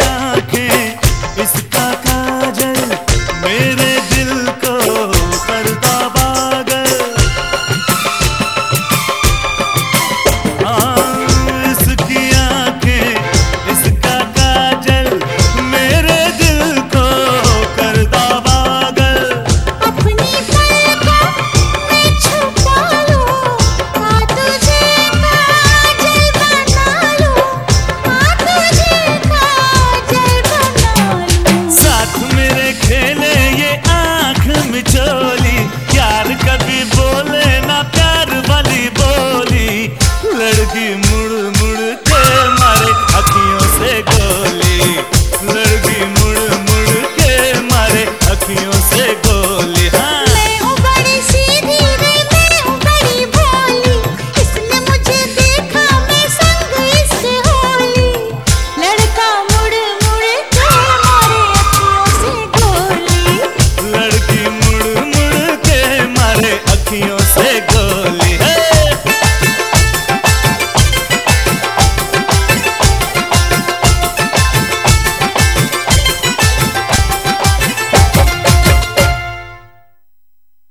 आँखें इस खेले ये आँख मिचोली यार कभी बोले ना, प्यार वाली बोली। लड़की मुड़ मुड़ के मारे अखियों से गोली।